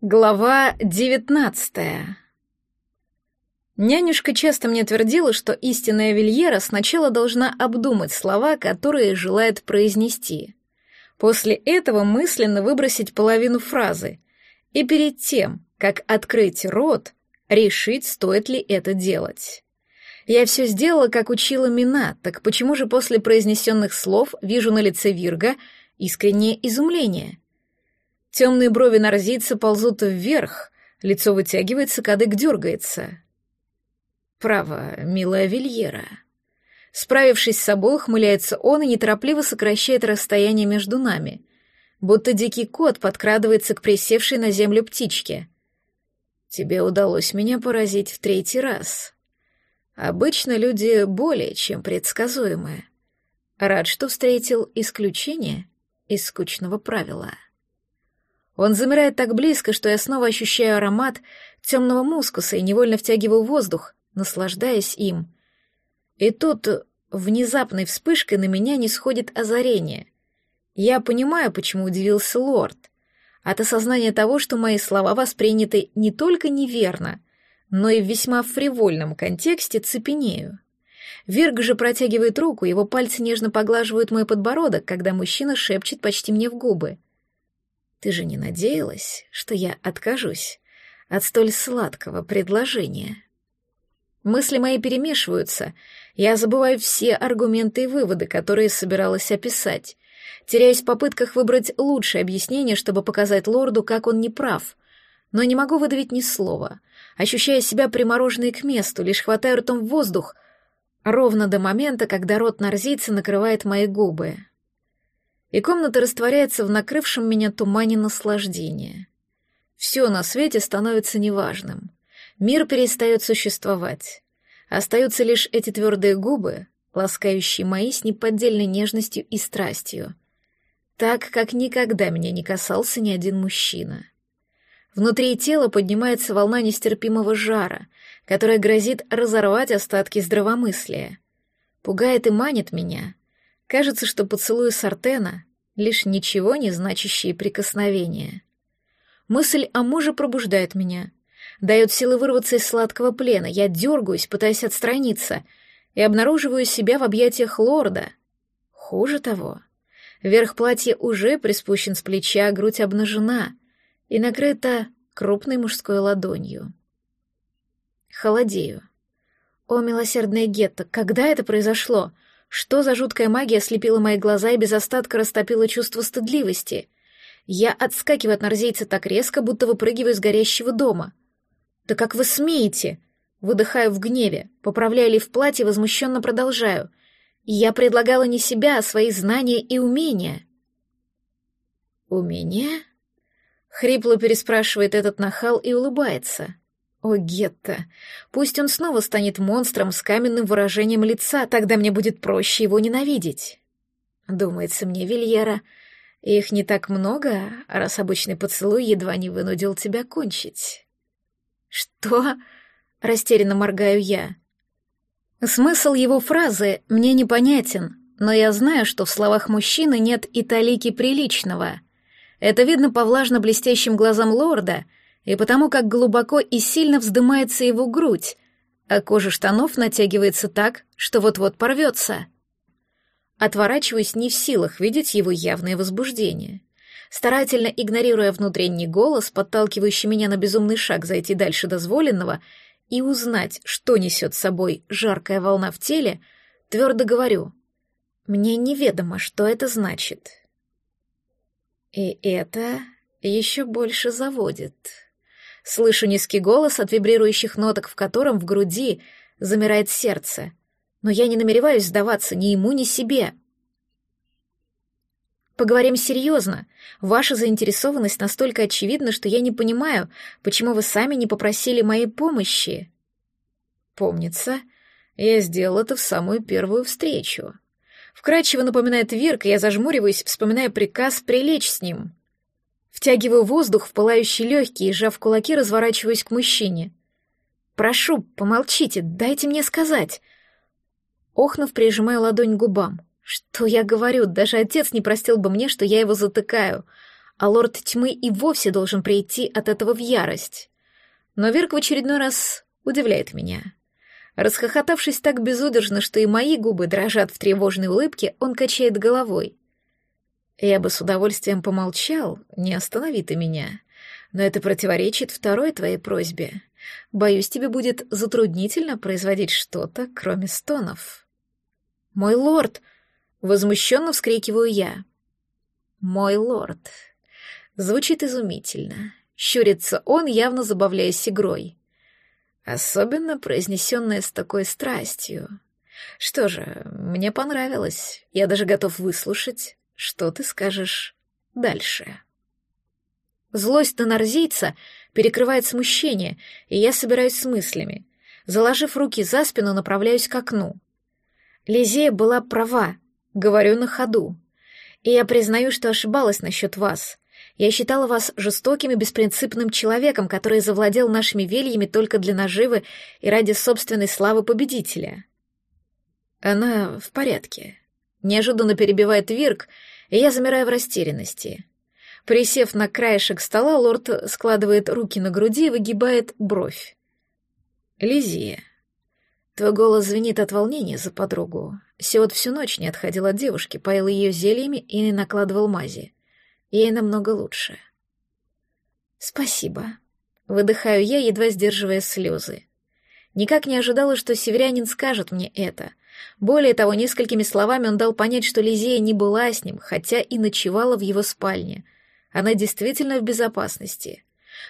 Глава девятнадцатая. Нянюшка часто мне твердила, что истинная Вильера сначала должна обдумать слова, которые желает произнести. После этого мысленно выбросить половину фразы. И перед тем, как открыть рот, решить, стоит ли это делать. Я все сделала, как учила Мина, так почему же после произнесенных слов вижу на лице Вирга искреннее изумление — Темные брови нарзийца ползут вверх, лицо вытягивается, кадык дергается. Право, милая Вильера. Справившись с собой, ухмыляется он и неторопливо сокращает расстояние между нами, будто дикий кот подкрадывается к присевшей на землю птичке. Тебе удалось меня поразить в третий раз. Обычно люди более чем предсказуемые. Рад, что встретил исключение из скучного правила. Он замирает так близко, что я снова ощущаю аромат темного мускуса и невольно втягиваю воздух, наслаждаясь им. И тут внезапной вспышкой на меня не сходит озарение. Я понимаю, почему удивился лорд. От осознания того, что мои слова восприняты не только неверно, но и в весьма фривольном контексте цепенею. Вирг же протягивает руку, его пальцы нежно поглаживают мой подбородок, когда мужчина шепчет почти мне в губы — ты же не надеялась, что я откажусь от столь сладкого предложения? Мысли мои перемешиваются. Я забываю все аргументы и выводы, которые собиралась описать. Теряюсь в попытках выбрать лучшее объяснение, чтобы показать лорду, как он не прав. Но не могу выдавить ни слова. Ощущая себя примороженной к месту, лишь хватаю ртом воздух, ровно до момента, когда рот нарзийца накрывает мои губы и комната растворяется в накрывшем меня тумане наслаждения. Все на свете становится неважным. Мир перестает существовать. Остаются лишь эти твердые губы, ласкающие мои с неподдельной нежностью и страстью. Так, как никогда меня не касался ни один мужчина. Внутри тела поднимается волна нестерпимого жара, которая грозит разорвать остатки здравомыслия. Пугает и манит меня, Кажется, что поцелуи Сартена — лишь ничего не значащие прикосновения. Мысль о муже пробуждает меня, дает силы вырваться из сладкого плена. Я дергаюсь, пытаясь отстраниться, и обнаруживаю себя в объятиях лорда. Хуже того, верх платья уже приспущен с плеча, грудь обнажена и накрыта крупной мужской ладонью. Холодею. О, милосердное гетто, когда это произошло? — что за жуткая магия слепила мои глаза и без остатка растопила чувство стыдливости? Я отскакиваю от нарзейца так резко, будто выпрыгиваю из горящего дома. «Да как вы смеете?» Выдыхаю в гневе, поправляю ли в платье, возмущенно продолжаю. Я предлагала не себя, а свои знания и умения. «Умения?» Хрипло переспрашивает этот нахал и улыбается. О, Гетта, пусть он снова станет монстром с каменным выражением лица, тогда мне будет проще его ненавидеть. Думается мне, Вильера, их не так много, раз обычный поцелуй едва не вынудил тебя кончить. Что? Растерянно моргаю я. Смысл его фразы мне непонятен, но я знаю, что в словах мужчины нет и талики приличного. Это видно по влажно-блестящим глазам лорда — и потому как глубоко и сильно вздымается его грудь, а кожа штанов натягивается так, что вот-вот порвется. Отворачиваюсь не в силах видеть его явное возбуждение. Старательно игнорируя внутренний голос, подталкивающий меня на безумный шаг зайти дальше дозволенного и узнать, что несет с собой жаркая волна в теле, твердо говорю, мне неведомо, что это значит. И это еще больше заводит. Слышу низкий голос от вибрирующих ноток, в котором в груди замирает сердце. Но я не намереваюсь сдаваться ни ему, ни себе. Поговорим серьезно. Ваша заинтересованность настолько очевидна, что я не понимаю, почему вы сами не попросили моей помощи. Помнится, я сделал это в самую первую встречу. Вкрадчиво напоминает Вирк, я зажмуриваюсь, вспоминая приказ прилечь с ним. Втягиваю воздух в пылающие легкие и, сжав кулаки, разворачиваюсь к мужчине. «Прошу, помолчите, дайте мне сказать». Охнув, прижимаю ладонь к губам. Что я говорю, даже отец не простил бы мне, что я его затыкаю. а лорд тьмы и вовсе должен прийти от этого в ярость. Но Верк в очередной раз удивляет меня. Расхохотавшись так безудержно, что и мои губы дрожат в тревожной улыбке, он качает головой. Я бы с удовольствием помолчал, не останови ты меня. Но это противоречит второй твоей просьбе. Боюсь, тебе будет затруднительно производить что-то, кроме стонов. Мой лорд! Возмущенно вскрикиваю я. Мой лорд. Звучит изумительно. Щурится он, явно забавляясь игрой. Особенно произнесенная с такой страстью. Что же, мне понравилось. Я даже готов выслушать, что ты скажешь дальше. Злость на нарзийца перекрывает смущение, и я собираюсь с мыслями. Заложив руки за спину, направляюсь к окну. Лизея была права, говорю на ходу. И я признаю, что ошибалась насчет вас. Я считала вас жестоким и беспринципным человеком, который завладел нашими вельями только для наживы и ради собственной славы победителя. Она в порядке. Неожиданно перебивает Вирк, и я замираю в растерянности. Присев на краешек стола, лорд складывает руки на груди и выгибает бровь. Лизия, твой голос звенит от волнения за подругу. Сиот всю ночь не отходил от девушки, поил ее зельями и накладывал мази. Ей намного лучше. Спасибо. Выдыхаю я, едва сдерживая слезы. Никак не ожидала, что северянин скажет мне это. Более того, несколькими словами он дал понять, что Лизея не была с ним, хотя и ночевала в его спальне. Она действительно в безопасности.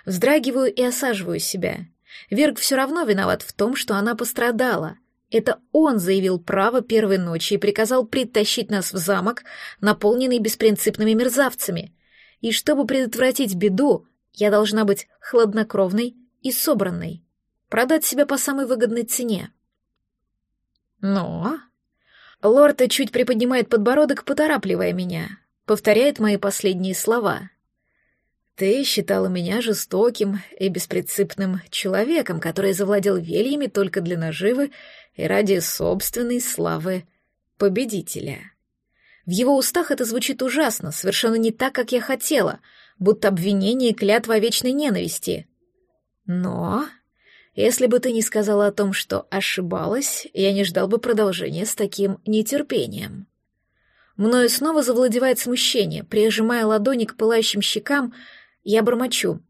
Вздрагиваю и осаживаю себя. Верг все равно виноват в том, что она пострадала — это он заявил право первой ночи и приказал притащить нас в замок, наполненный беспринципными мерзавцами. И чтобы предотвратить беду, я должна быть хладнокровной и собранной. Продать себя по самой выгодной цене. Но... Лорд чуть приподнимает подбородок, поторапливая меня. Повторяет мои последние слова. Ты считала меня жестоким и беспринципным человеком, который завладел вельями только для наживы и ради собственной славы победителя. В его устах это звучит ужасно, совершенно не так, как я хотела, будто обвинение и клятва вечной ненависти. Но, если бы ты не сказала о том, что ошибалась, я не ждал бы продолжения с таким нетерпением. Мною снова завладевает смущение, прижимая ладони к пылающим щекам, я бормочу.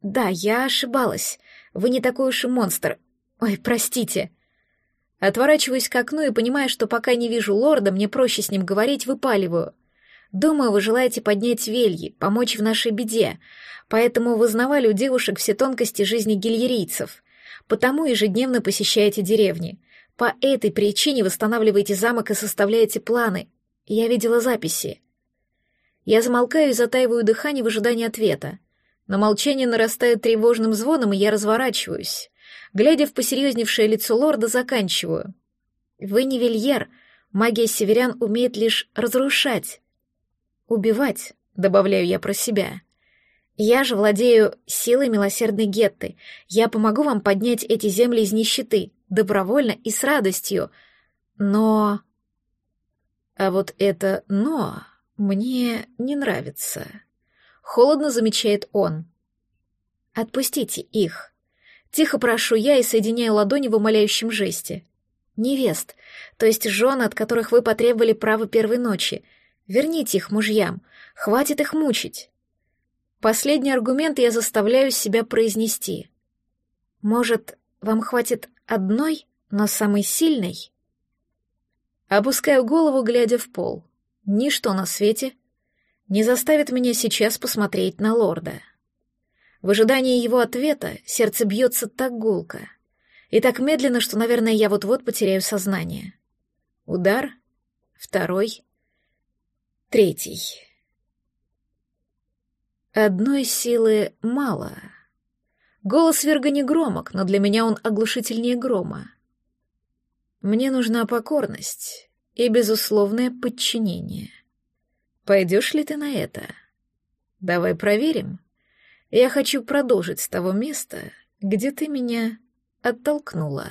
«Да, я ошибалась. Вы не такой уж и монстр. Ой, простите». Отворачиваюсь к окну и понимаю, что пока не вижу лорда, мне проще с ним говорить, выпаливаю. Думаю, вы желаете поднять вельи, помочь в нашей беде, поэтому вызнавали у девушек все тонкости жизни гильерийцев, потому ежедневно посещаете деревни. По этой причине восстанавливаете замок и составляете планы. Я видела записи. Я замолкаю и затаиваю дыхание в ожидании ответа. Но молчание нарастает тревожным звоном, и я разворачиваюсь. Глядя в посерьезневшее лицо лорда, заканчиваю. «Вы не вельер. Магия северян умеет лишь разрушать. Убивать», — добавляю я про себя. «Я же владею силой милосердной Гетты. Я помогу вам поднять эти земли из нищеты, добровольно и с радостью. Но...» А вот это «но» мне не нравится. Холодно замечает он. «Отпустите их. Тихо прошу я и соединяю ладони в умоляющем жесте. Невест, то есть жен, от которых вы потребовали право первой ночи. Верните их мужьям, хватит их мучить. Последний аргумент я заставляю себя произнести. Может, вам хватит одной, но самой сильной? Опускаю голову, глядя в пол. Ничто на свете не заставит меня сейчас посмотреть на лорда. В ожидании его ответа сердце бьется так гулко и так медленно, что, наверное, я вот-вот потеряю сознание. Удар, второй, третий. Одной силы мало. Голос Верга не громок, но для меня он оглушительнее грома. Мне нужна покорность и безусловное подчинение. Пойдешь ли ты на это? Давай проверим. Я хочу продолжить с того места, где ты меня оттолкнула.